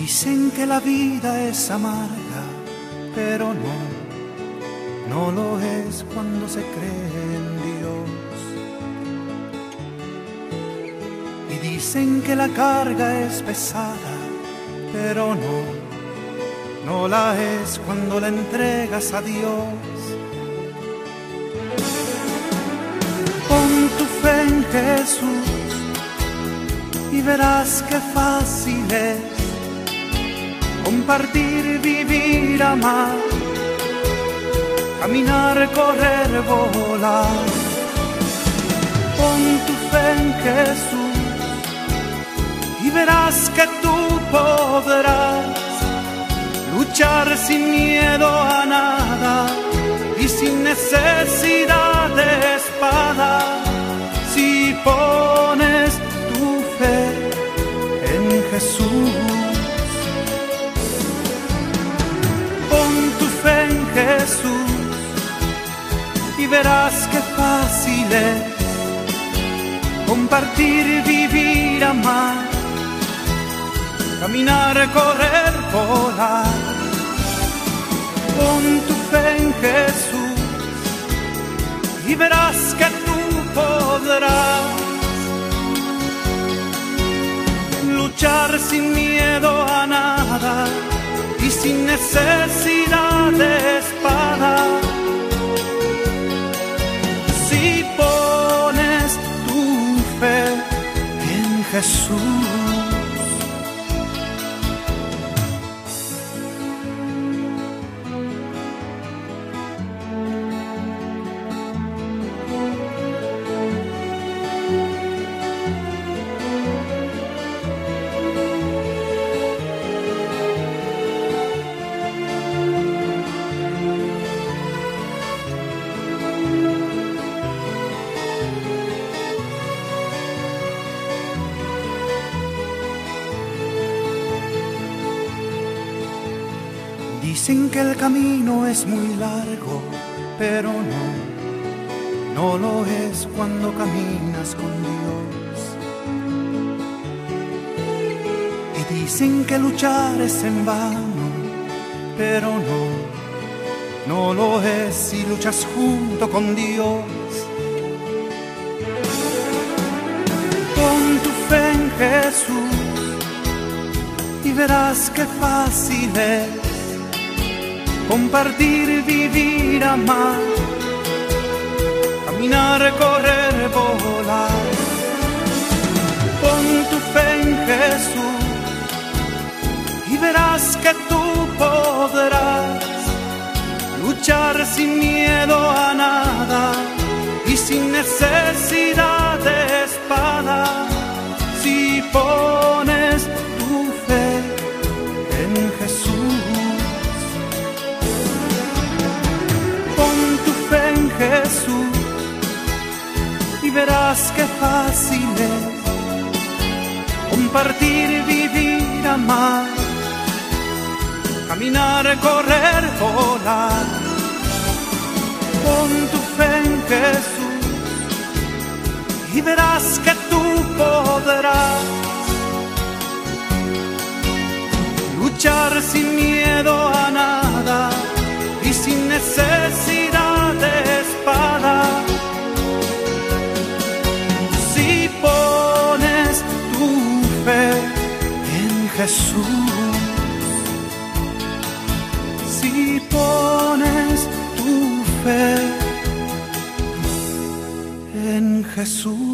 Dicen que la vida es amarga, pero no, no lo es cuando se cree en Dios. Y dicen que la carga es pesada, pero no, no la es cuando la entregas a Dios. Pon tu fe en Jesús y verás qué fácil es compartir, vivir, amar, caminar, correr, volar. Pon tu fe en Jesús y verás que tú podrás luchar sin miedo a nada y sin necesidad de espada. Si pones verás qué fácil es compartir, vivir, amar, caminar, correr, volar. Pon tu fe en Jesús y verás que tú podrás luchar sin miedo a nada y sin necesidad de Jesús. Dicen que el camino es muy largo, pero no, no lo es cuando caminas con Dios. Y dicen que luchar es en vano, pero no, no lo es si luchas junto con Dios. Pon tu fe en Jesús y verás qué fácil es compartir, vivir, amar, caminar, correr, volar. Pon tu fe en Jesús y verás que tú podrás luchar sin miedo a nada y sin necesidad verás qué fácil es compartir, vivir, amar, caminar, correr, volar. Pon tu fe en Jesús. Y verás que tú podrás luchar sin miedo a nada y sin necesidad Jesús, si pones tu fe en Jesús.